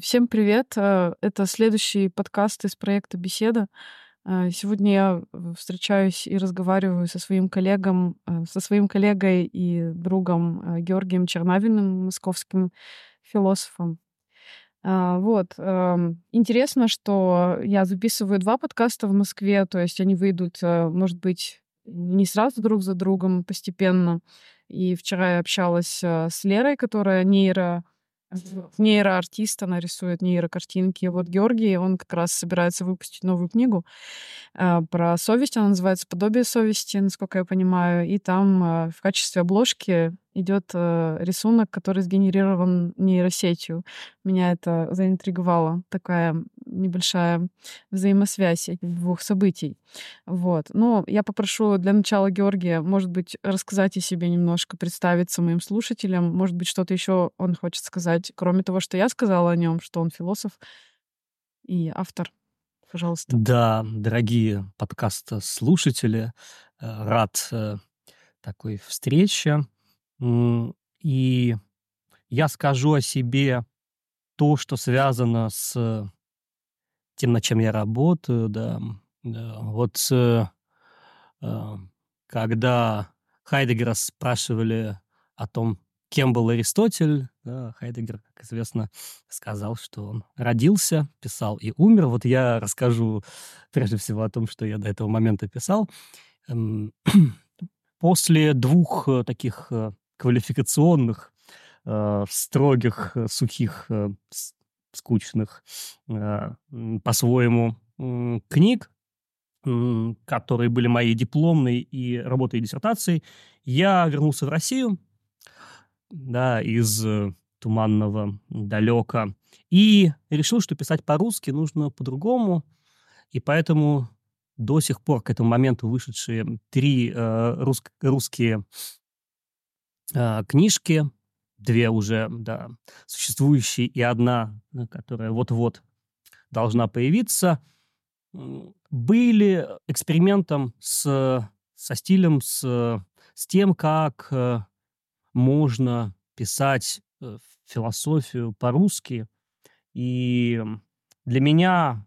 Всем привет! Э, это следующий подкаст из проекта «Беседа». Э, сегодня я встречаюсь и разговариваю со своим коллегом, э, со своим коллегой и другом Георгием Чернавиным, московским философом. Вот. Эм, интересно, что я записываю два подкаста в Москве, то есть они выйдут, может быть, не сразу друг за другом, постепенно. И вчера я общалась с Лерой, которая нейро нейроартист, она рисует нейрокартинки. Вот Георгий, он как раз собирается выпустить новую книгу э, про совесть. Она называется «Подобие совести», насколько я понимаю. И там э, в качестве обложки идет э, рисунок, который сгенерирован нейросетью. Меня это заинтриговало. Такая небольшая взаимосвязь двух событий. Вот. Но я попрошу для начала Георгия, может быть, рассказать о себе немножко, представиться моим слушателям. Может быть, что-то еще он хочет сказать, кроме того, что я сказала о нем, что он философ и автор. Пожалуйста. Да, дорогие подкаст-слушатели, э, рад э, такой встрече. И я скажу о себе то, что связано с тем, над чем я работаю, да. да. Вот э, когда Хайдегера спрашивали о том, кем был Аристотель, да, Хайдегер, как известно, сказал, что он родился, писал и умер. Вот я расскажу прежде всего о том, что я до этого момента писал. Эм, после двух э, таких э, квалификационных, э, строгих, э, сухих, э, скучных по-своему книг, которые были моей дипломной и работой и диссертацией, я вернулся в Россию, да, из туманного далека, и решил, что писать по-русски нужно по-другому, и поэтому до сих пор к этому моменту вышедшие три э, рус- русские книжки, две уже да, существующие и одна, э, которая вот-вот должна появиться, были экспериментом с, со стилем, с, с тем, как э, можно писать э, философию по-русски. И для меня,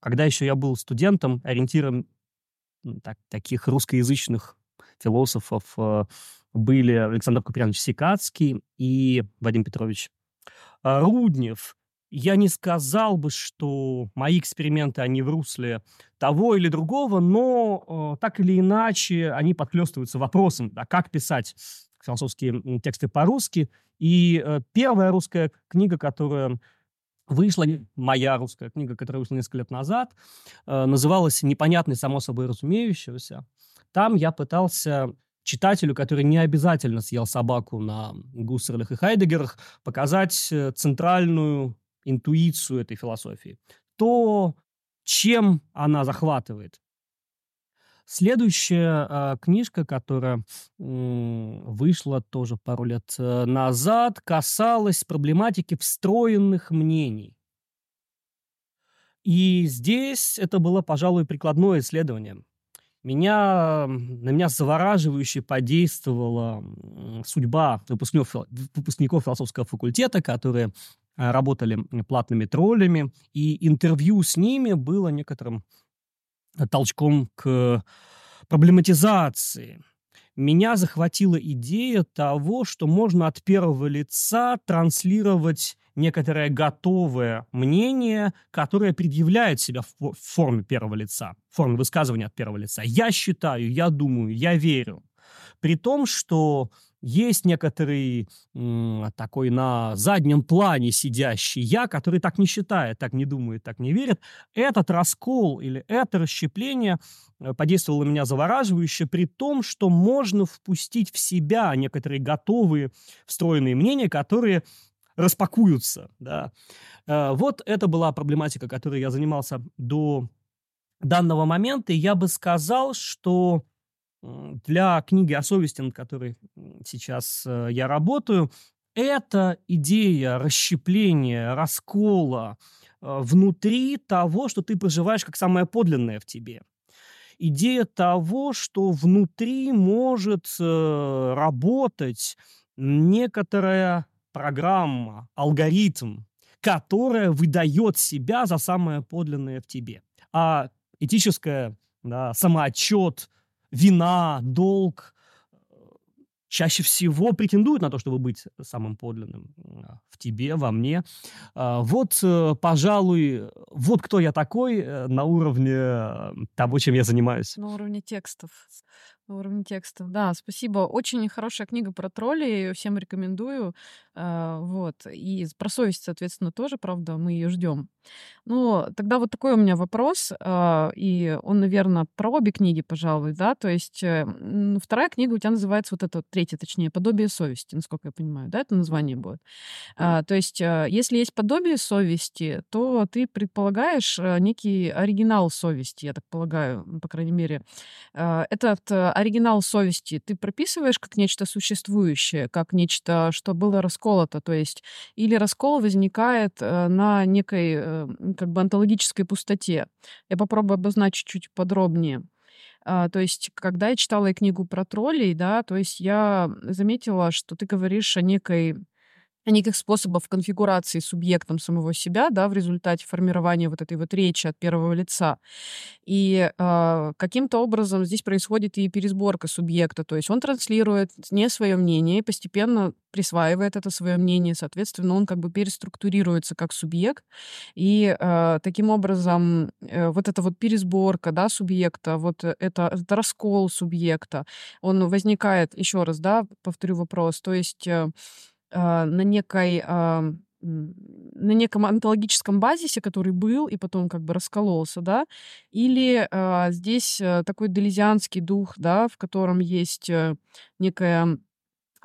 когда еще я был студентом, ориентиром так, таких русскоязычных философов были Александр Куприянович Сикацкий и Вадим Петрович а, Руднев. Я не сказал бы, что мои эксперименты, они в русле того или другого, но э, так или иначе они подхлестываются вопросом, а как писать философские тексты по-русски. И э, первая русская книга, которая вышла, моя русская книга, которая вышла несколько лет назад, э, называлась «Непонятный, само собой разумеющегося». Там я пытался читателю, который не обязательно съел собаку на Гуссерлях и Хайдегерах, показать э, центральную интуицию этой философии. То, чем она захватывает. Следующая э, книжка, которая э, вышла тоже пару лет э, назад, касалась проблематики встроенных мнений. И здесь это было, пожалуй, прикладное исследование меня, на меня завораживающе подействовала судьба выпускников, выпускников философского факультета, которые а, работали платными троллями, и интервью с ними было некоторым толчком к проблематизации. Меня захватила идея того, что можно от первого лица транслировать некоторое готовое мнение, которое предъявляет себя в форме первого лица, в форме высказывания от первого лица. Я считаю, я думаю, я верю. При том, что есть некоторый такой на заднем плане сидящий я, который так не считает, так не думает, так не верит. Этот раскол или это расщепление э, подействовало на меня завораживающе, при том, что можно впустить в себя некоторые готовые встроенные мнения, которые распакуются. Да. Э, вот это была проблематика, которой я занимался до данного момента. И я бы сказал, что для книги о совести, над которой сейчас э, я работаю, эта идея расщепления, раскола э, внутри того, что ты проживаешь как самое подлинное в тебе. Идея того, что внутри может работать некоторая программа, алгоритм, которая выдает себя за самое подлинное в тебе. А этическое да, самоотчет, вина, долг чаще всего претендуют на то, чтобы быть самым подлинным в тебе, во мне. А, вот, э, пожалуй, вот кто я такой э, на уровне э, того, чем я занимаюсь. На уровне текстов. На уровне текстов, да, спасибо. Очень хорошая книга про троллей, всем рекомендую. А, вот. И про совесть, соответственно, тоже, правда, мы ее ждем. Ну, тогда вот такой у меня вопрос, а, и он, наверное, про обе книги, пожалуй, да, то есть э, вторая книга у тебя называется, вот эта, третья, точнее, «Подобие совести», насколько я понимаю, да, это название будет. А, то есть, э, если есть подобие совести, то ты предполагаешь э, некий оригинал совести, я так полагаю, по крайней мере. Этот оригинал совести ты прописываешь как нечто существующее, как нечто, что было расколото, то есть или раскол возникает э, на некой э, как бы онтологической пустоте. Я попробую обозначить чуть подробнее. А, то есть, когда я читала книгу про троллей, да, то есть я заметила, что ты говоришь о некой неких способов конфигурации субъектом самого себя, да, в результате формирования вот этой вот речи от первого лица. И э, каким-то образом здесь происходит и пересборка субъекта, то есть он транслирует не свое мнение, постепенно присваивает это свое мнение, соответственно, он как бы переструктурируется как субъект, и э, таким образом э, вот эта вот пересборка, да, субъекта, вот это, это раскол субъекта, он возникает, еще раз, да, повторю вопрос, то есть э, а, на некой а, на неком антологическом базисе, который был и потом как бы раскололся, да, или э, здесь такой делезианский дух, да, в котором есть э, некая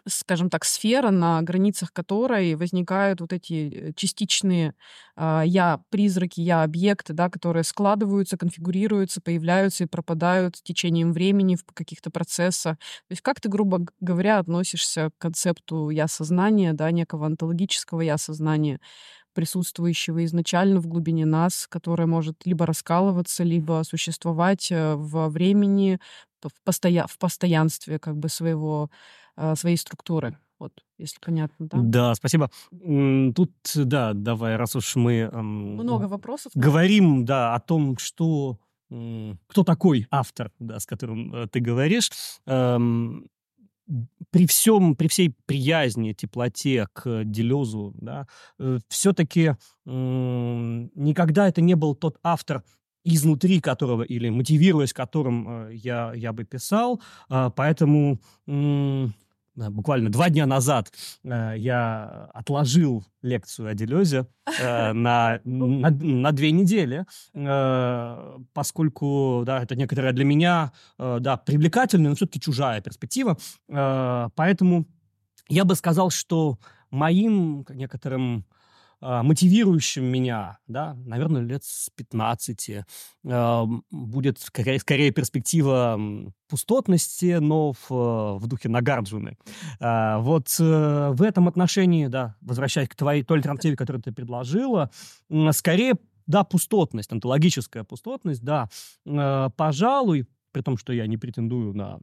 скажем так, сфера, на границах которой возникают вот эти э, частичные э, я-призраки, я-объекты, да, которые складываются, конфигурируются, появляются и пропадают с течением времени в каких-то процессах. То есть как ты, грубо говоря, относишься к концепту я-сознания, да, некого онтологического я-сознания, присутствующего изначально в глубине нас, которое может либо раскалываться, либо существовать э, во времени, в, постоя в постоянстве как бы своего а, своей структуры. Вот, если понятно, да? Да, спасибо. Тут, да, давай, раз уж мы... Много вопросов. Говорим, да, о том, что... Кто такой автор, да, с которым э, ты говоришь. При всем, при всей приязни, теплоте к Делезу, да, э, все-таки никогда это не был тот автор, изнутри которого или мотивируясь которым э, я, я бы писал. А, поэтому буквально два дня назад э, я отложил лекцию о Делезе э, на, на, на две недели, э, поскольку да, это некоторая для меня э, да, привлекательная, но все-таки чужая перспектива. Э, поэтому я бы сказал, что моим некоторым мотивирующим меня, да, наверное, лет с 15, э, будет скорее, скорее перспектива пустотности, но в, в духе Нагарджуны. Вот э, в этом отношении, да, возвращаясь к твоей той альтернативе, которую ты предложила, скорее, да, пустотность, онтологическая пустотность, да, пожалуй, при том, что я не претендую на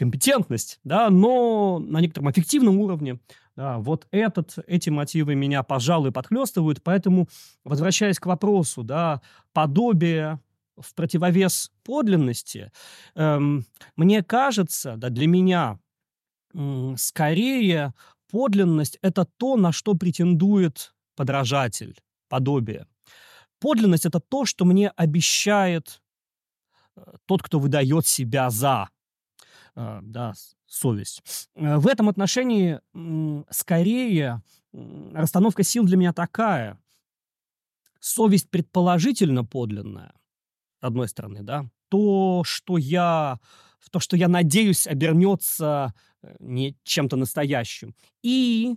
компетентность, да, но на некотором эффективном уровне да, вот этот, эти мотивы меня, пожалуй, подхлестывают, поэтому, возвращаясь к вопросу, да, подобие в противовес подлинности, эм, мне кажется, да, для меня эм, скорее подлинность – это то, на что претендует подражатель, подобие. Подлинность – это то, что мне обещает э, тот, кто выдает себя за. Э, да, совесть. Э, в этом отношении скорее расстановка сил для меня такая. Совесть предположительно подлинная, с одной стороны, да, то, что я, то, что я надеюсь, обернется э, не чем-то настоящим. И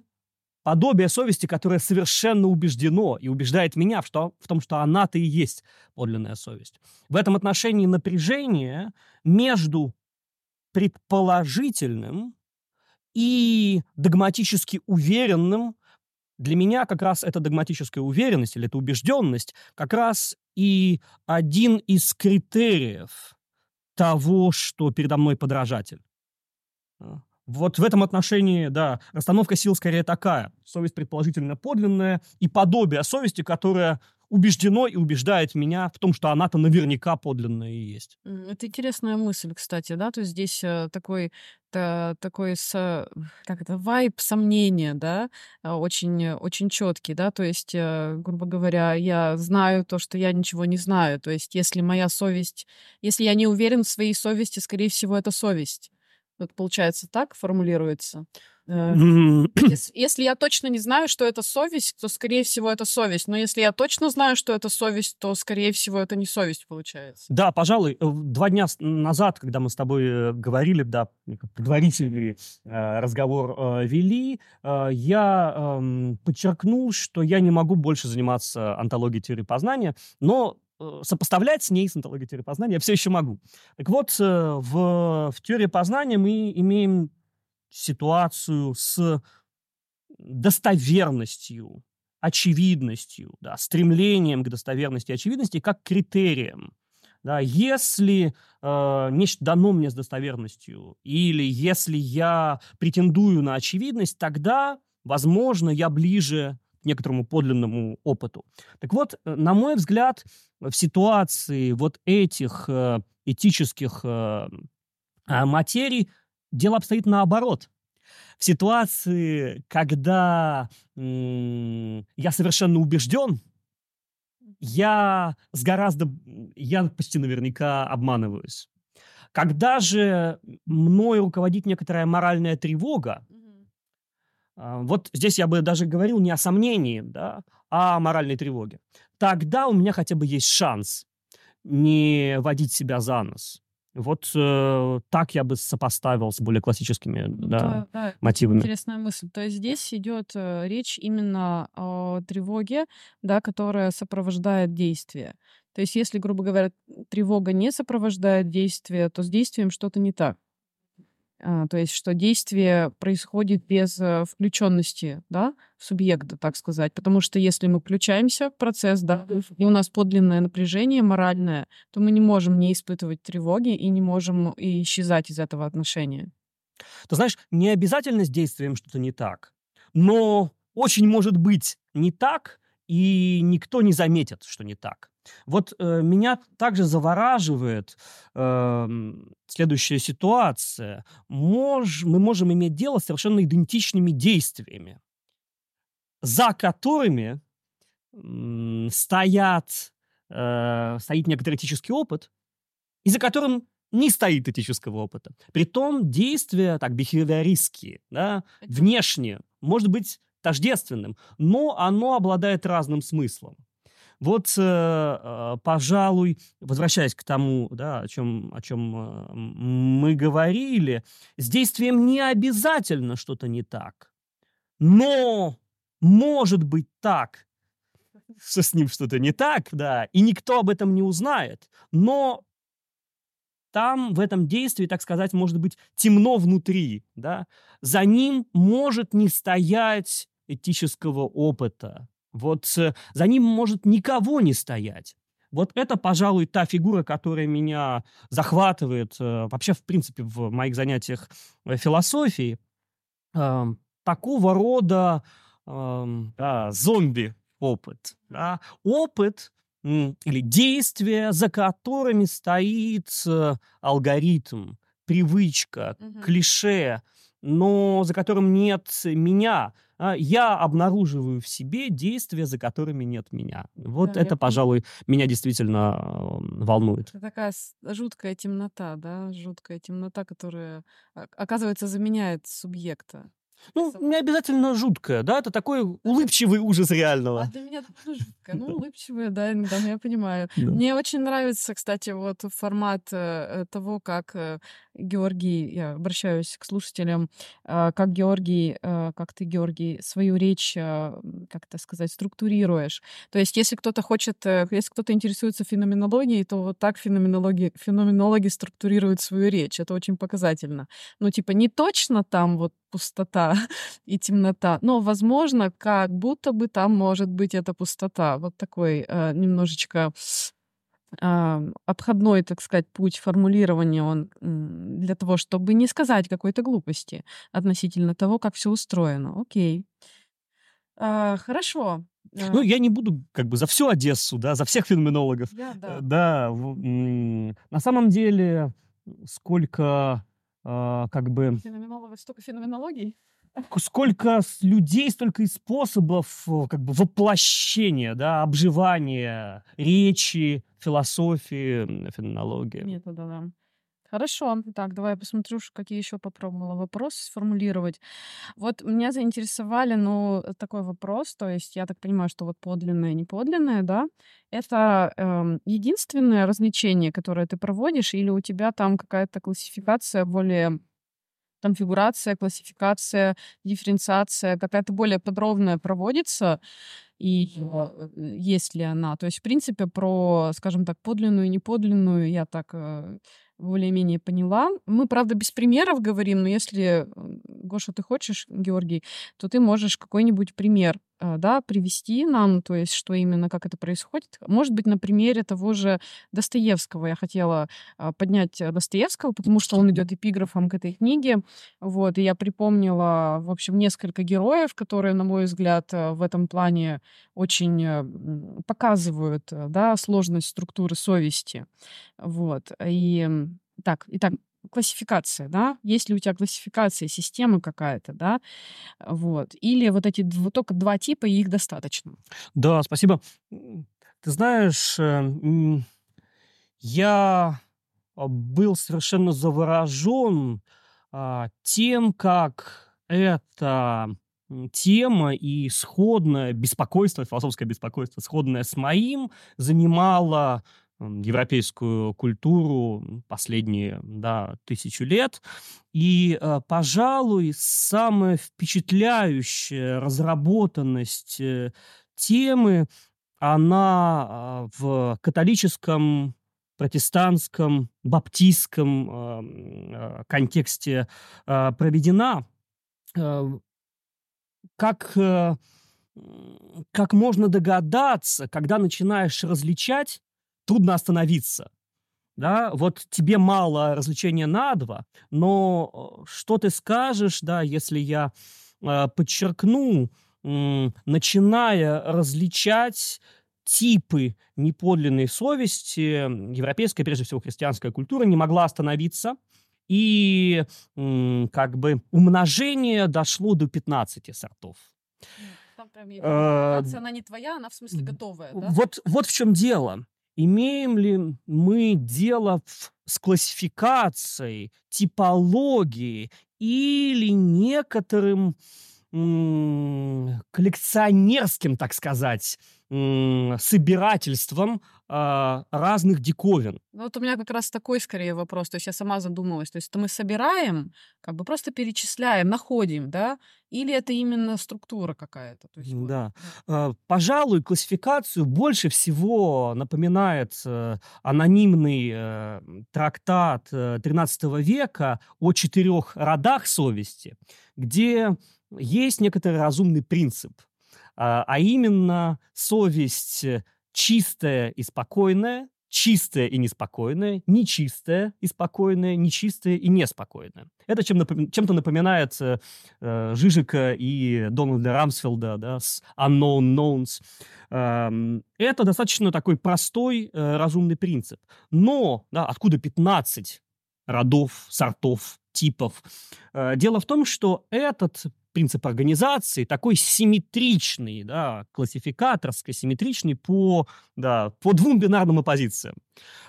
подобие совести, которое совершенно убеждено и убеждает меня в, что, в том, что она-то и есть подлинная совесть. В этом отношении напряжение между предположительным и догматически уверенным. Для меня как раз эта догматическая уверенность или эта убежденность как раз и один из критериев того, что передо мной подражатель. А, Вот в этом отношении, да, расстановка сил скорее такая. Совесть предположительно подлинная и подобие совести, которая убеждено и убеждает меня в том, что она-то наверняка подлинная и есть. Это интересная мысль, кстати, да, то есть здесь э, такой та, такой с, как это, вайб сомнения, да, а, очень, очень четкий, да, то есть, э, грубо говоря, я знаю то, что я ничего не знаю, то есть, если моя совесть, если я не уверен в своей совести, скорее всего, это совесть. Вот получается так формулируется. Э, если, я точно не знаю, что это совесть, то, скорее всего, это совесть. Но если я точно знаю, что это совесть, то, скорее всего, это не совесть получается. Да, пожалуй, э, два дня назад, когда мы с тобой э, говорили, да, предварительный разговор вели, я эм, подчеркнул, что я не могу больше заниматься антологией теории познания, но сопоставлять с ней, с антологией теории познания, я все еще могу. Так вот, в, в теории познания мы имеем ситуацию с достоверностью, очевидностью, да, стремлением к достоверности и очевидности как критерием. Да, если э, нечто дано мне с достоверностью, или если я претендую на очевидность, тогда, возможно, я ближе к некоторому подлинному опыту. Так вот, э, на мой взгляд, в ситуации вот этих э, этических э, а, материй дело обстоит наоборот. В ситуации, когда м- я совершенно убежден, я с гораздо, я почти наверняка обманываюсь. Когда же мной руководит некоторая моральная тревога, mm-hmm. вот здесь я бы даже говорил не о сомнении, да, а о моральной тревоге, тогда у меня хотя бы есть шанс не водить себя за нос, вот э, так я бы сопоставил с более классическими да, да, да, мотивами. Интересная мысль. То есть здесь идет э, речь именно о тревоге, да, которая сопровождает действие. То есть если, грубо говоря, тревога не сопровождает действие, то с действием что-то не так. А, то есть, что действие происходит без э, включенности, да, субъекта, так сказать. Потому что если мы включаемся в процесс, да, и у нас подлинное напряжение моральное, то мы не можем не испытывать тревоги и не можем и исчезать из этого отношения. Ты знаешь, не обязательно с действием что-то не так, но очень может быть не так, и никто не заметит, что не так. Вот э, меня также завораживает э, следующая ситуация. Мож, мы можем иметь дело с совершенно идентичными действиями, за которыми э, стоят, э, стоит некоторый этический опыт, и за которым не стоит этического опыта. Притом действия так бихевиористские, да, внешне, может быть тождественным, но оно обладает разным смыслом. Вот, э, э, пожалуй, возвращаясь к тому, да, о чем, о чем э, мы говорили, с действием не обязательно что-то не так. Но может быть так, что с ним что-то не так, да, и никто об этом не узнает. Но там, в этом действии, так сказать, может быть темно внутри, да, за ним может не стоять этического опыта, вот э, за ним может никого не стоять. Вот это, пожалуй, та фигура, которая меня захватывает э, вообще, в принципе, в моих занятиях э, философии. Эм, такого рода эм, да, зомби-опыт. Да? Опыт или действия, за которыми стоит алгоритм, привычка, угу. клише, но за которым нет меня, я обнаруживаю в себе действия, за которыми нет меня. Вот да, это, пожалуй, меня действительно волнует. Это такая жуткая темнота, да, жуткая темнота, которая, оказывается, заменяет субъекта. Ну, не обязательно жуткое, да, это такой улыбчивый ужас реального. А для меня тоже жуткое. Ну, улыбчивое, да, иногда, я понимаю. Да. Мне очень нравится, кстати, вот формат э, того, как э, Георгий, я обращаюсь к слушателям, э, как Георгий, э, как ты, Георгий, свою речь, э, как это сказать, структурируешь. То есть, если кто-то хочет, э, если кто-то интересуется феноменологией, то вот так феноменологи, феноменологи структурируют свою речь. Это очень показательно. Ну, типа, не точно там вот пустота и темнота. Но, возможно, как будто бы там может быть эта пустота. Вот такой э, немножечко обходной, так сказать, путь формулирования он для того, чтобы не сказать какой-то глупости относительно того, как все устроено. Окей. А, хорошо. Ну, я не буду как бы за всю Одессу, да, за всех феноменологов. Я, да. Да, на самом деле, сколько а, как бы... Феноменологов, столько феноменологий? Сколько людей, столько и способов э, как бы воплощения, да, обживания речи, философии, феноменологии. Метода, да. Хорошо. Так, давай я посмотрю, какие еще попробовала вопросы сформулировать. Вот меня заинтересовали, ну, такой вопрос, то есть я так понимаю, что вот подлинное, неподлинное, да, это э, единственное развлечение, которое ты проводишь, или у тебя там какая-то классификация более конфигурация, классификация, дифференциация какая-то более подробная проводится, и э, есть ли она. То есть, в принципе, про, скажем так, подлинную и неподлинную я так э, более-менее поняла. Мы, правда, без примеров говорим, но если, Гоша, ты хочешь, Георгий, то ты можешь какой-нибудь пример да, привести нам, то есть что именно, как это происходит. Может быть, на примере того же Достоевского. Я хотела а, поднять Достоевского, потому что он идет эпиграфом к этой книге. Вот, и я припомнила, в общем, несколько героев, которые, на мой взгляд, в этом плане очень э, показывают да, сложность структуры совести. Вот. И так, итак, классификация, да, есть ли у тебя классификация, система какая-то, да, вот, или вот эти вот только два типа, и их достаточно. Да, спасибо. Ты знаешь, э, я был совершенно заворожен а, тем, как эта тема и сходное беспокойство, философское беспокойство, сходное с моим, занимало европейскую культуру последние да, тысячу лет. И, э, пожалуй, самая впечатляющая разработанность э, темы, она а, в католическом протестантском, баптистском э, контексте проведена. Как, как можно догадаться, когда начинаешь различать трудно остановиться. Да, вот тебе мало развлечения на два, но э, что ты скажешь, да, если я э, подчеркну, э, начиная различать типы неподлинной совести, европейская, прежде всего, христианская культура не могла остановиться, и э, как бы умножение дошло до 15 сортов. Там прям э, она не твоя, она в смысле готовая, да? Вот, вот в чем дело имеем ли мы дело с классификацией, типологией или некоторым коллекционерским, так сказать, собирательством э, разных диковин. Ну, вот у меня как раз такой скорее вопрос. То есть я сама задумалась. То есть это мы собираем, как бы просто перечисляем, находим, да? Или это именно структура какая-то? То есть, да. Вот, да. Пожалуй, классификацию больше всего напоминает э, анонимный э, трактат XIII века о четырех родах совести, где есть некоторый разумный принцип – а, а именно совесть чистая и спокойная, чистая и неспокойная, нечистая и спокойная, нечистая и неспокойная. Это чем напом... чем-то напоминает э, э, Жижика и Дональда Рамсфелда да, с Unknown Knowns. Э, это достаточно такой простой э, разумный принцип. Но да, откуда 15 родов, сортов, типов? Э, дело в том, что этот принцип организации такой симметричный, да, классификаторский, симметричный по, да, по двум бинарным оппозициям.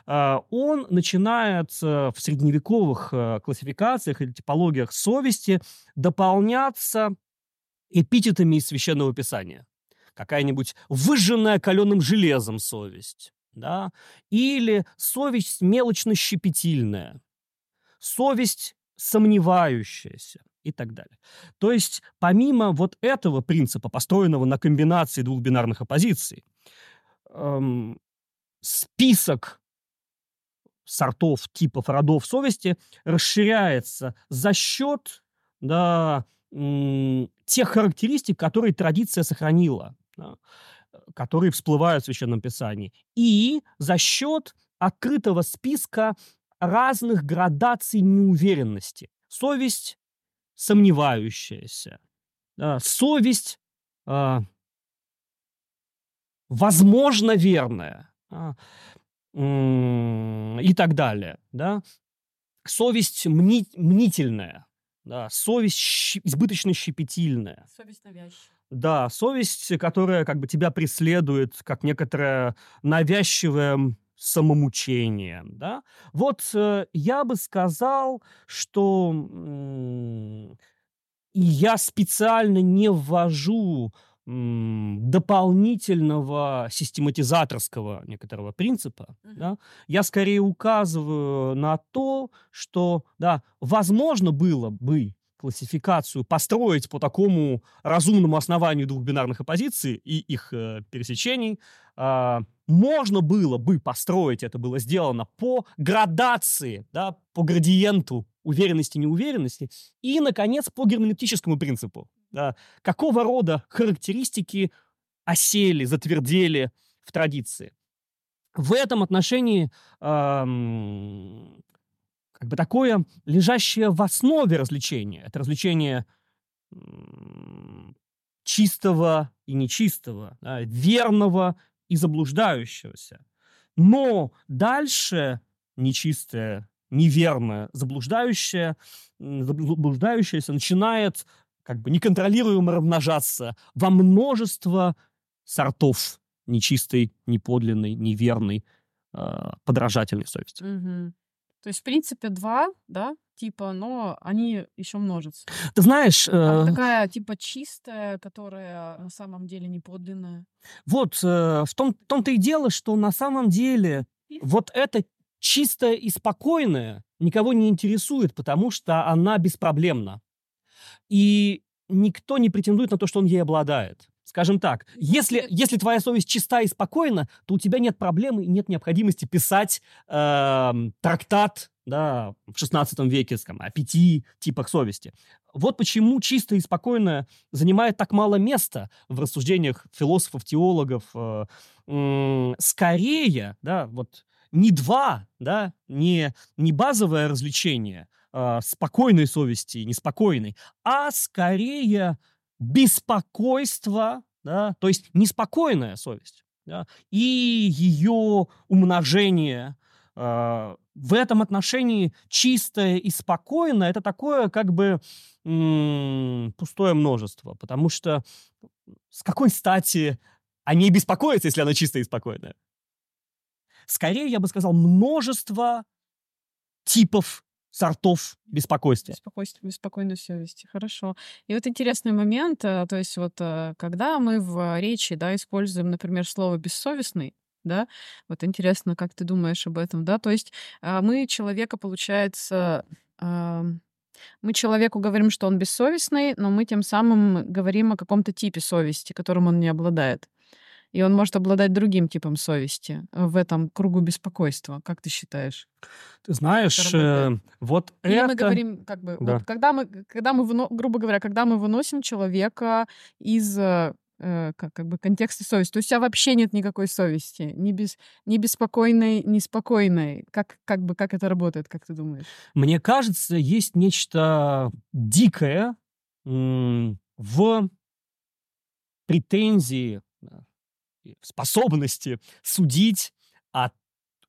А, он начинает в средневековых э, классификациях или типологиях совести дополняться эпитетами из Священного Писания. Какая-нибудь выжженная каленым железом совесть, да, или совесть мелочно-щепетильная, совесть сомневающаяся, и так далее. То есть, помимо вот этого принципа, построенного на комбинации двух бинарных оппозиций, эм, список сортов, типов, родов совести расширяется за счет да, тех характеристик, которые традиция сохранила. Да. которые всплывают в Священном Писании, и за счет открытого списка разных градаций неуверенности. Совесть сомневающаяся, совесть э, возможно верная а, и так далее. Да? Совесть мни, мнительная, да? совесть щ, избыточно щепетильная. Совесть навязчивая. Да, совесть, которая как бы тебя преследует, как некоторое навязчивое самомучение, да. Вот э, я бы сказал, что э, я специально не ввожу дополнительного систематизаторского некоторого принципа, uh-huh. да, я скорее указываю на то, что, да, возможно было бы классификацию построить по такому разумному основанию двух бинарных оппозиций и их э, пересечений, э, можно было бы построить, это было сделано по градации, да, по градиенту уверенности неуверенности и, наконец, по герменевтическому принципу. Да, какого рода характеристики осели, затвердели в традиции. В этом отношении эм, как бы такое лежащее в основе развлечения. Это развлечение чистого и нечистого, да, верного и заблуждающегося. Но дальше нечистое, неверное, заблуждающее, заблуждающееся начинает как бы неконтролируемо размножаться во множество сортов нечистой, неподлинной, неверной, э, подражательной совести. Угу. То есть, в принципе, два, да, типа, но они еще множатся. Ты знаешь... Э... такая, типа, чистая, которая на самом деле не подлинная. Вот, э, в, том, в том-то и дело, что на самом деле и... вот это чистая и спокойная никого не интересует, потому что она беспроблемна. И никто не претендует на то, что он ей обладает. Скажем так, если, если твоя совесть чиста и спокойна, то у тебя нет проблемы и нет необходимости писать э, трактат да, в 16 веке скажем, о пяти типах совести. Вот почему чистое и спокойное занимает так мало места в рассуждениях философов, теологов. Э, э, скорее, да, вот не два, да, не, не базовое развлечение э, спокойной совести, неспокойной, а скорее беспокойство, да, то есть неспокойная совесть, да, и ее умножение э, в этом отношении чистое и спокойное это такое как бы пустое множество, потому что с какой стати они беспокоятся, если она чистая и спокойная? Скорее, я бы сказал, множество типов сортов беспокойствия. Беспокойство, беспокойной совести. Хорошо. И вот интересный момент, э, то есть вот э, когда мы в речи, да, используем, например, слово «бессовестный», да, вот интересно, как ты думаешь об этом, да, то есть а, мы человека, получается, мы человеку говорим, что он бессовестный, но мы тем самым говорим о каком-то типе совести, которым он не обладает и он может обладать другим типом совести в этом кругу беспокойства. Как ты считаешь? Ты знаешь, э, вот Или это... мы говорим, как бы, да. вот, когда мы, когда мы, выно... грубо говоря, когда мы выносим человека из э, как, как бы контекста совести. То есть у тебя вообще нет никакой совести, ни, без, ни беспокойной, ни спокойной. Как, как бы, как это работает, как ты думаешь? Мне кажется, есть нечто дикое в претензии способности судить о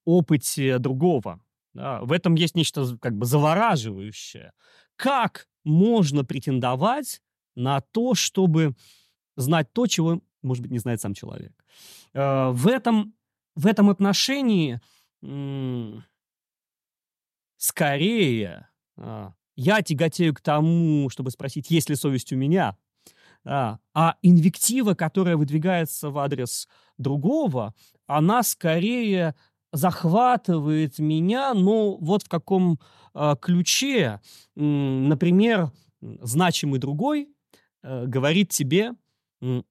опыте другого. Да, в этом есть нечто как бы завораживающее. Как можно претендовать на то, чтобы знать то, чего, может быть, не знает сам человек? Э, в, этом, в этом отношении скорее а, я тяготею к тому, чтобы спросить, есть ли совесть у меня, а, а инвектива, которая выдвигается в адрес другого, она скорее захватывает меня, но вот в каком э, ключе, например, значимый другой э, говорит тебе,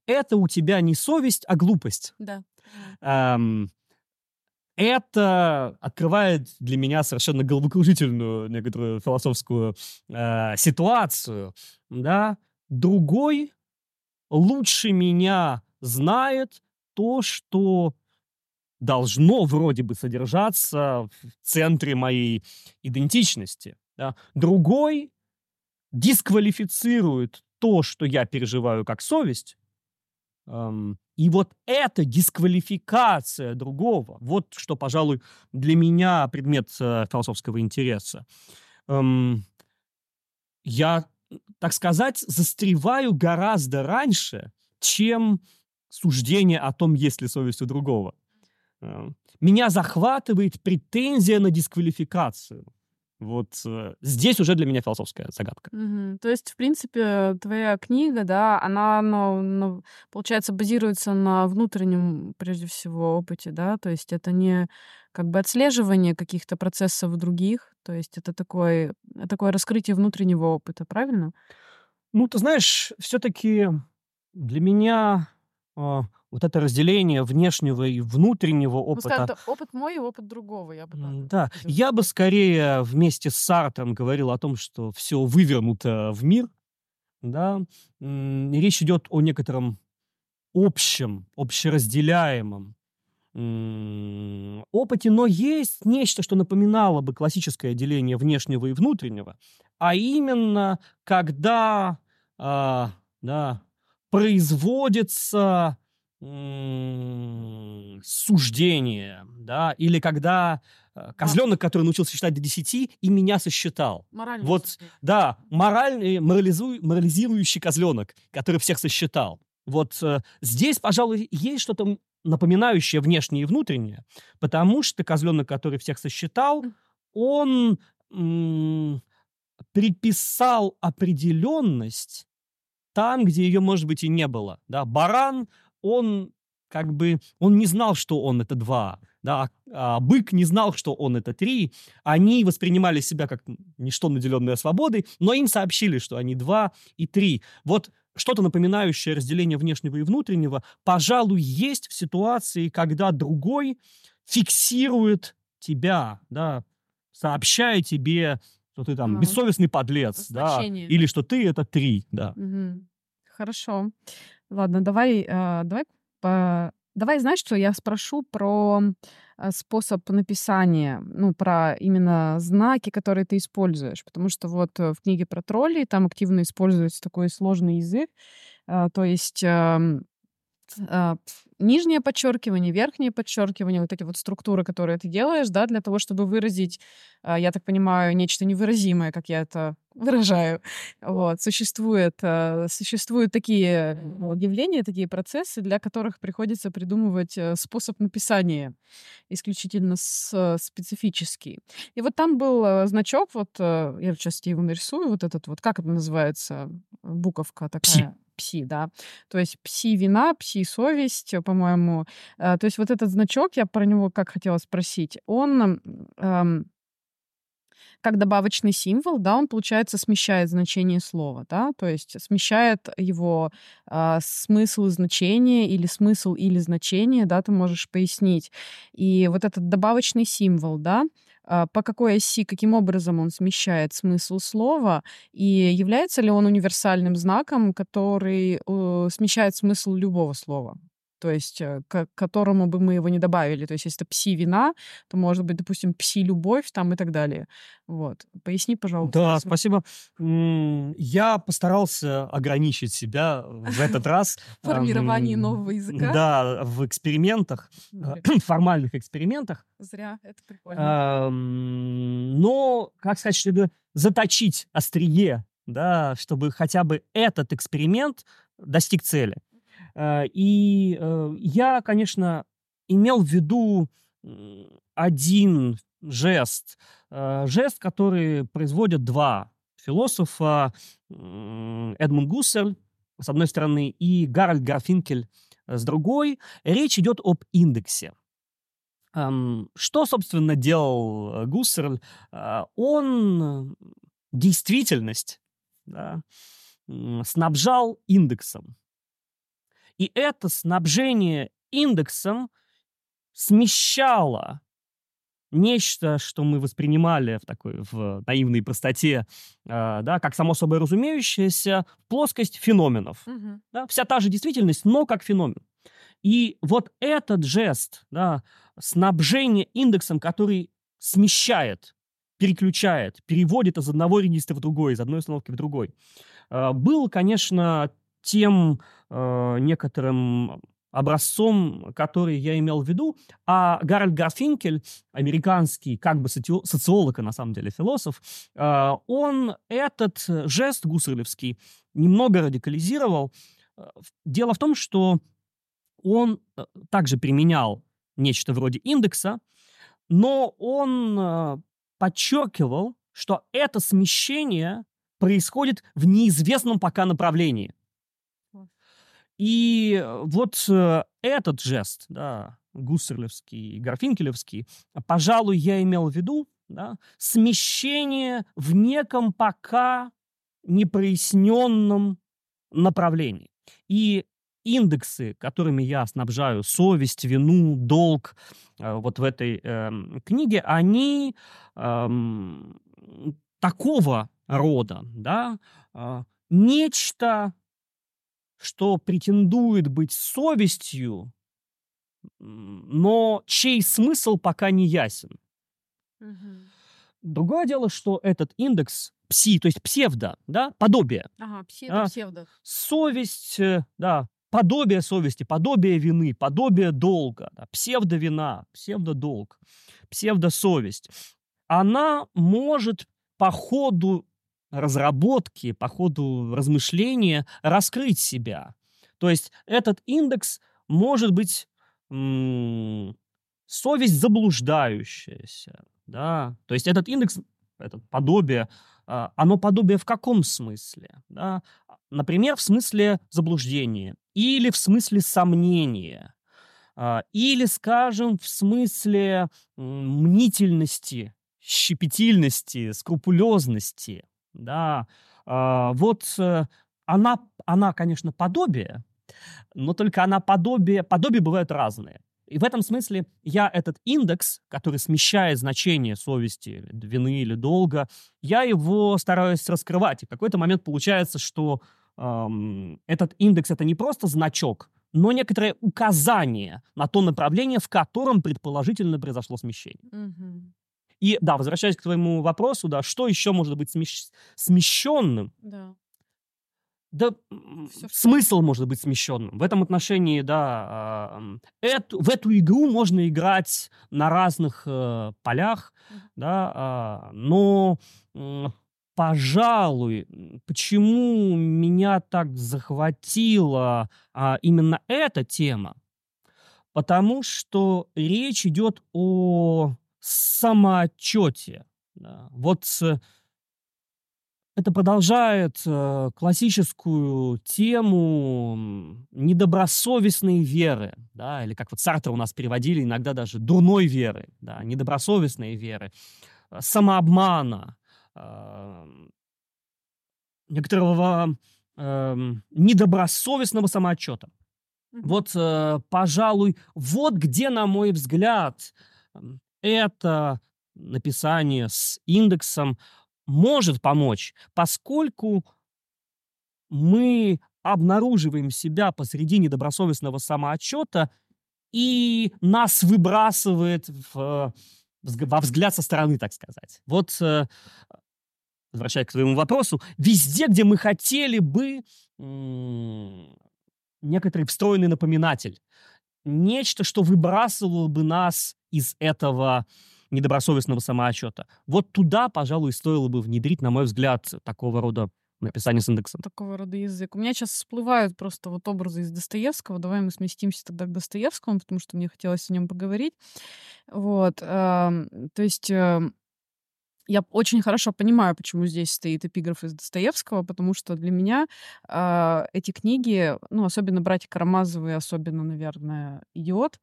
это у тебя не совесть, а глупость. Да. Эм, это открывает для меня совершенно головокружительную некоторую философскую э, ситуацию, да. Другой лучше меня знает, то, что должно вроде бы содержаться в центре моей идентичности. Да? Другой дисквалифицирует то, что я переживаю как совесть, эм, и вот эта дисквалификация другого, вот что, пожалуй, для меня предмет э, философского интереса. Эм, я, так сказать, застреваю гораздо раньше, чем суждение о том, есть ли совесть у другого. Э, меня захватывает претензия на дисквалификацию. Вот э, здесь уже для меня философская загадка. Мгм. То есть, в принципе, твоя книга, да, она, ну, ну, получается, базируется на внутреннем, прежде всего, опыте, да, то есть это не как бы отслеживание каких-то процессов других, то есть это такое, такое раскрытие внутреннего опыта, правильно? Ну, ты знаешь, все-таки для меня а, вот это разделение внешнего и внутреннего Ну, скажем опыта. опыт мой и опыт другого, я бы так Да, я бы скорее вместе с Сартром говорил о том, что все вывернуто в мир, да. И Речь идет о некотором общем, общеразделяемом опыте, но есть нечто, что напоминало бы классическое деление внешнего и внутреннего, а именно, когда а, да, производится суждение, да, или когда А. козленок, который научился считать до 10, и меня сосчитал. Моральный Вот, субъект. да, моральный, морализу- морализирующий козленок, который всех сосчитал. Вот э, здесь, пожалуй, есть что-то напоминающее внешнее и внутреннее, потому что козленок, который всех сосчитал, он м, приписал определенность там, где ее, может быть, и не было. Да? Баран, он как бы, он не знал, что он это два, да, а бык не знал, что он это три. Они воспринимали себя как ничто наделенное свободой, но им сообщили, что они два и три. Вот что-то напоминающее разделение внешнего и внутреннего, пожалуй, есть в ситуации, когда другой фиксирует тебя, да, сообщая тебе, что ты там А. бессовестный подлец, да, или что ты это три, да. Мгм. Хорошо. Ладно, давай, а, давай, давай, знаешь что, я спрошу про а, способ написания, ну, про именно знаки, которые ты используешь, потому что вот э, в книге про троллей там активно используется такой сложный язык, то есть а, нижнее подчеркивание, верхнее подчеркивание, вот эти вот структуры, которые ты делаешь, да, для того, чтобы выразить, я так понимаю, нечто невыразимое, как я это выражаю. Вот, существует, а, существуют такие ну, явления, такие процессы, для которых приходится придумывать э, способ написания исключительно с- специфический. И вот там был э, значок, вот э, я сейчас его нарисую, вот этот вот, как это называется, буковка такая. Пси, да. То есть пси-вина, пси-совесть, э, по-моему. Э, То есть вот этот значок, я про него как хотела спросить, он эм, как добавочный символ, да, он, получается, смещает значение слова, да, то есть смещает его а, смысл и значение, или смысл или значение, да, ты можешь пояснить. И вот этот добавочный символ, да, а, по какой оси, каким образом он смещает смысл слова, и является ли он универсальным знаком, который э, смещает смысл любого слова? То есть, э, к которому бы мы его не добавили. То есть, если это пси-вина, то может быть, допустим, пси-любовь там и так далее. Вот. Поясни, пожалуйста. Да, спасибо. Я постарался ограничить себя в этот раз. Ам, нового языка. Да, в экспериментах, Зря. формальных экспериментах. Зря, это прикольно. Но, как сказать, чтобы заточить острие, да, чтобы хотя бы этот эксперимент достиг цели. Э, И э, я, конечно, имел в виду один жест, э, жест, который производят два философа, Эдмунд Гуссель, с одной стороны, и Гарольд Гарфинкель э, с другой. Речь идет об индексе. Ам, Что, собственно, делал Гуссерль? Он действительность да, снабжал индексом. И это снабжение индексом смещало нечто, что мы воспринимали в такой в наивной простоте, а, да, как само собой разумеющееся, плоскость феноменов. Мгм. Да, вся та же действительность, но как феномен. И вот этот жест, да, снабжение индексом, который смещает, переключает, переводит из одного регистра в другой, из одной установки в другой, э, был, конечно, тем э, некоторым образцом, который я имел в виду. А Гарольд Гарфинкель, американский как бы социолог, а на самом деле философ, э, он этот жест гусарлевский немного радикализировал. Дело в том, что он также применял нечто вроде индекса, но он э, подчеркивал, что это смещение происходит в неизвестном пока направлении. И вот э, этот жест, да, гуссерлевский, гарфинкелевский, пожалуй, я имел в виду да, смещение в неком пока непроясненном направлении. И индексы, которыми я снабжаю совесть, вину, долг э, вот в этой э, книге, они э, такого рода, да, э, нечто, что претендует быть совестью, но чей смысл пока не ясен. Угу. Другое дело, что этот индекс пси, то есть псевдо, да, подобие. Ага, псевдо, а, псевдо. Совесть, э, да, подобие совести, подобие вины, подобие долга, да, псевдовина, псевдодолг, псевдосовесть, она может по ходу разработки, по ходу размышления раскрыть себя. То есть этот индекс может быть м- совесть заблуждающаяся, да, то есть этот индекс, это подобие, а, оно подобие в каком смысле, да? Например, в смысле заблуждения или в смысле сомнения, а, или, скажем, в смысле мнительности, щепетильности, скрупулезности. Да. А, вот э, она, она, конечно, подобие, но только она подобие, подобие бывают разные. И в этом смысле я этот индекс, который смещает значение совести, вины или долга, я его стараюсь раскрывать. И в какой-то момент получается, что эм, этот индекс это не просто значок, но некоторое указание на то направление, в котором предположительно произошло смещение. Угу. И да, возвращаясь к твоему вопросу, да, что еще может быть смещ... смещенным? Да. Да, Все смысл может быть смещенным. В этом отношении, да, э, эту, в эту игру можно играть на разных э, полях, mm да, э, но пожалуй, почему меня так захватила а, именно эта тема? Потому что речь идет о самоотчете. Да. Вот это продолжает э, классическую тему недобросовестной веры, да, или как вот Сартер у нас переводили иногда даже дурной веры, да, недобросовестной веры, э, самообмана, некоторого э, недобросовестного самоотчета. Вот, э, пожалуй, вот где, на мой взгляд, это написание с индексом может помочь, поскольку мы обнаруживаем себя посреди недобросовестного самоотчета, и нас выбрасывает в во взгляд со стороны, так сказать. Вот, э, возвращаясь к твоему вопросу, везде, где мы хотели бы некоторый встроенный напоминатель, нечто, что выбрасывало бы нас из этого недобросовестного самоотчета. Вот туда, пожалуй, стоило бы внедрить, на мой взгляд, такого рода написание с индексом. Такого рода язык. У меня сейчас всплывают просто вот образы из Достоевского. Давай мы сместимся тогда к Достоевскому, потому что мне хотелось о нем поговорить. Вот. То есть эм, я очень хорошо понимаю, почему здесь стоит эпиграф из Достоевского, потому что для меня э, эти книги, ну, особенно «Братья Карамазовы», особенно, наверное, «Идиот»,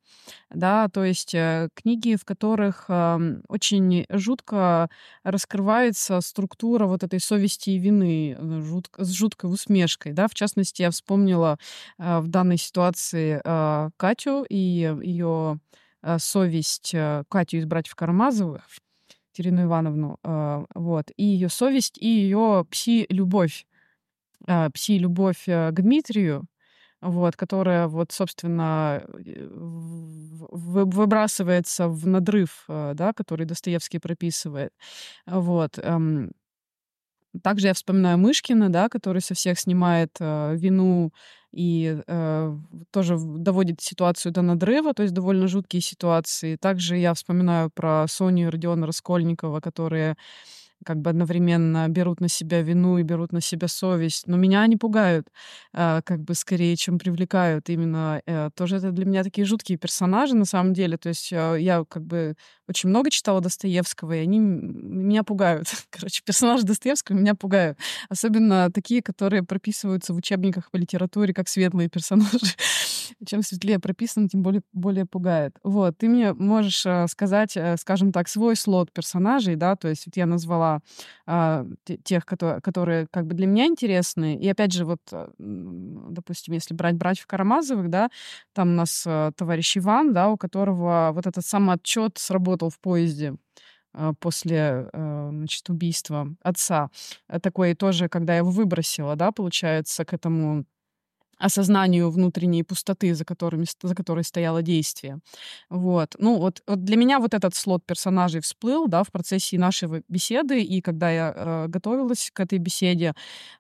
да, то есть э, книги, в которых э, очень жутко раскрывается структура вот этой совести и вины э, жут, с жуткой усмешкой, да, в частности, я вспомнила э, в данной ситуации э, Катю и ее э, совесть, э, Катю из «Братьев Карамазовых», Терину Ивановну, э, вот, и ее совесть, и ее пси-любовь, э, пси-любовь э, к Дмитрию, вот, которая вот, собственно, выбрасывается в надрыв, да, который Достоевский прописывает. Вот. Также я вспоминаю Мышкина, да, который со всех снимает э, вину и э, тоже доводит ситуацию до надрыва, то есть довольно жуткие ситуации. Также я вспоминаю про Соню и Родиона Раскольникова, которые как бы одновременно берут на себя вину и берут на себя совесть. Но меня они пугают, э, как бы скорее, чем привлекают. Именно э, тоже это для меня такие жуткие персонажи на самом деле. То есть э, я как бы очень много читала Достоевского, и они меня пугают. Короче, персонажи Достоевского меня пугают. Особенно такие, которые прописываются в учебниках по литературе как светлые персонажи. Чем светлее прописано, тем более, более пугает. Вот, ты мне можешь э, сказать, скажем так, свой слот персонажей, да, то есть вот я назвала э, тех, которые, которые как бы для меня интересны. И опять же, вот, э, допустим, если брать братьев Карамазовых, да, там у нас э, товарищ Иван, да, у которого вот этот самоотчет сработал в поезде после значит, убийства отца. Такой тоже, когда я его выбросила, да, получается, к этому осознанию внутренней пустоты, за, которыми, за которой стояло действие. Вот. Ну, вот, вот для меня вот этот слот персонажей всплыл, да, в процессе нашей беседы, и когда я э, готовилась к этой беседе,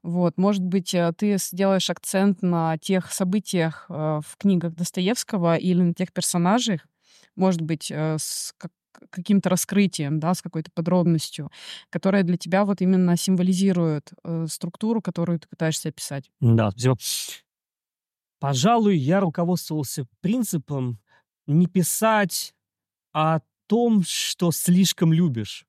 вот, может быть, э, ты сделаешь акцент на тех событиях э, в книгах Достоевского или на тех персонажах, может быть, э, с как, каким-то раскрытием, да, с какой-то подробностью, которая для тебя вот именно символизирует э, структуру, которую ты пытаешься описать. Да, спасибо. Пожалуй, я руководствовался принципом не писать о том, что слишком любишь.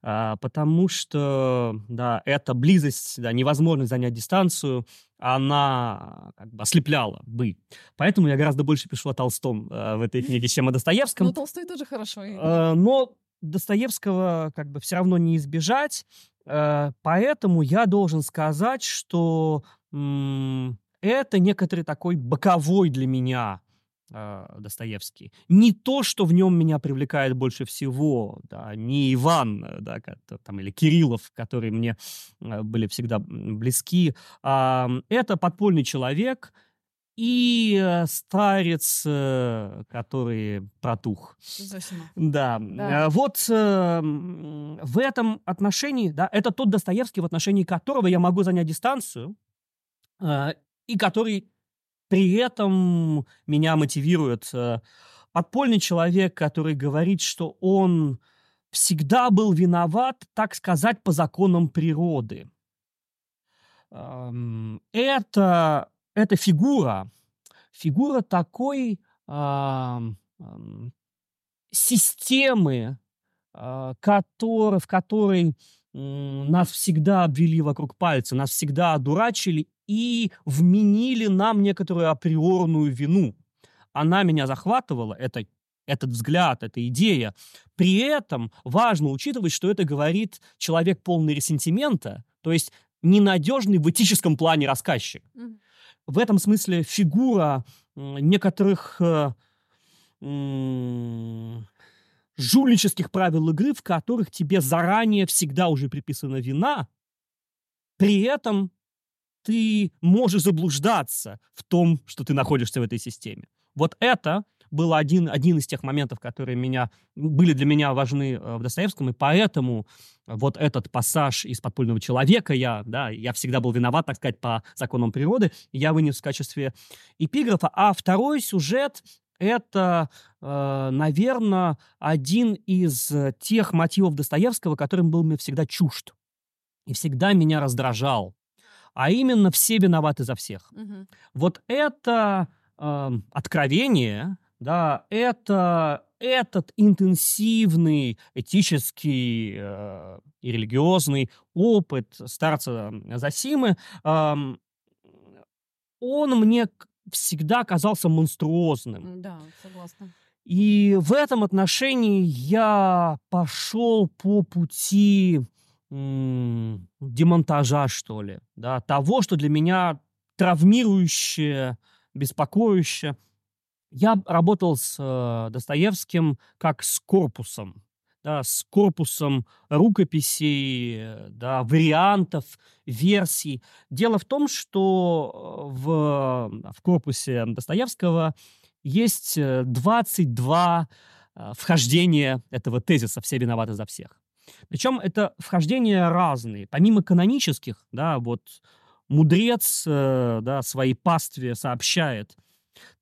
А, потому что, да, эта близость, да, невозможность занять дистанцию, она как бы ослепляла бы. Поэтому я гораздо больше пишу о Толстом э, в этой книге, чем о Достоевском. Ну, Толстой тоже хорошо. Э, но Достоевского как бы все равно не избежать. Э, поэтому я должен сказать, что это некоторый такой боковой для меня э, Достоевский. Не то, что в нем меня привлекает больше всего, да, не Иван, да, там, или Кириллов, которые мне э, были всегда близки. А, это подпольный человек, и э, старец, э, который протух. Зосима. Да. да. Вот э, в этом отношении, да, это тот Достоевский, в отношении которого я могу занять дистанцию, и который при этом меня мотивирует. Э, подпольный человек, который говорит, что он всегда был виноват, так сказать, по законам природы. Это, это фигура, фигура такой системы, а, который, в которой нас всегда обвели вокруг пальца, нас всегда одурачили и вменили нам некоторую априорную вину. Она меня захватывала, это, этот взгляд, эта идея. При этом важно учитывать, что это говорит человек полный ресентимента, то есть ненадежный в этическом плане рассказчик. Mm. В этом смысле фигура некоторых э, жульнических правил игры, в которых тебе заранее всегда уже приписана вина, при этом ты можешь заблуждаться в том, что ты находишься в этой системе. Вот это был один, один из тех моментов, которые меня, были для меня важны э, в Достоевском, и поэтому вот этот пассаж из «Подпольного человека», я, да, я всегда был виноват, так сказать, по законам природы, я вынес в качестве эпиграфа. А второй сюжет — это, э, наверное, один из тех мотивов Достоевского, которым был мне всегда чужд и всегда меня раздражал а именно все виноваты за всех. Угу. Вот это э, откровение, да, это этот интенсивный этический э, и религиозный опыт старца Засимы, э, он мне всегда казался монструозным. Да, согласна. И в этом отношении я пошел по пути демонтажа, что ли, да, того, что для меня травмирующее, беспокоящее. Я работал с э, Достоевским как с корпусом. Да, с корпусом рукописей, да, вариантов, версий. Дело в том, что в, в корпусе Достоевского есть 22 вхождения этого тезиса «все виноваты за всех». Причем это вхождения разные. Помимо канонических, да, вот мудрец э, да, своей пастве сообщает,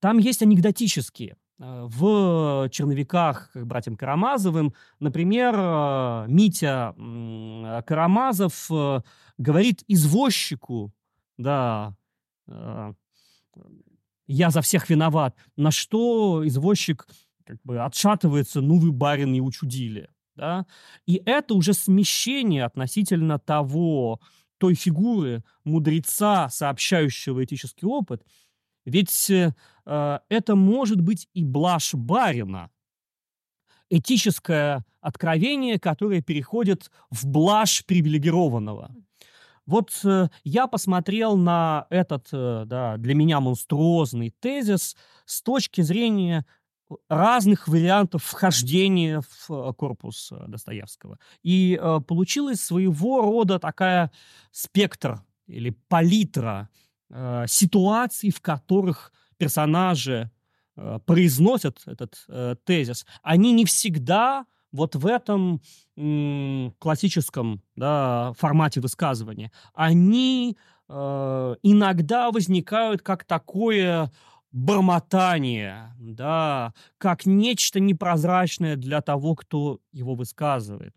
там есть анекдотические. Э, в черновиках к братьям Карамазовым, например, э, Митя Карамазов говорит извозчику, да, я за всех виноват, на что извозчик как бы отшатывается, ну вы, барин, не учудили. Да? И это уже смещение относительно того, той фигуры мудреца, сообщающего этический опыт. Ведь э, это может быть и блажь барина, этическое откровение, которое переходит в блажь привилегированного. Вот э, я посмотрел на этот, э, да, для меня монструозный тезис с точки зрения разных вариантов вхождения в э, корпус э, Достоевского. И э, получилась своего рода такая спектр или палитра э, ситуаций, в которых персонажи э, произносят этот э, тезис. Они не всегда вот в этом м, классическом да, формате высказывания. Они э, иногда возникают как такое бормотание, да, как нечто непрозрачное для того, кто его высказывает.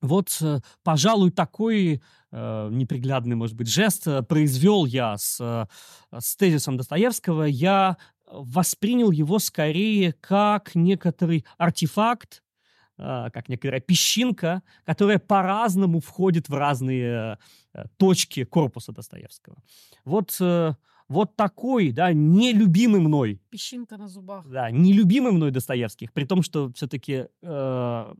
Вот, э, пожалуй, такой э, неприглядный, может быть, жест э, произвел я с, э, с тезисом Достоевского. Я воспринял его скорее как некоторый артефакт, как некоторая песчинка, которая по-разному входит в разные точки корпуса Достоевского. Вот вот такой, да, нелюбимый мной. Песчинка на зубах. Да, нелюбимый мной Достоевских, при том, что все-таки э,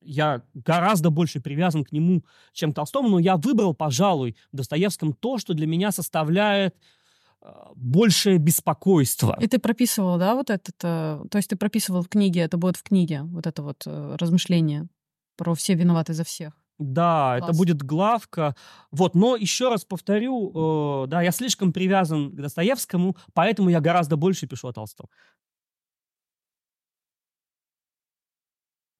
я гораздо больше привязан к нему, чем к Толстому, но я выбрал, пожалуй, в Достоевском то, что для меня составляет э, большее беспокойство. И ты прописывал, да, вот это, э, то есть ты прописывал в книге, это будет в книге, вот это вот э, размышление про все виноваты за всех. Да, Класс. это будет главка. Вот, но еще раз повторю, э, да, я слишком привязан к Достоевскому, поэтому я гораздо больше пишу о Толстом.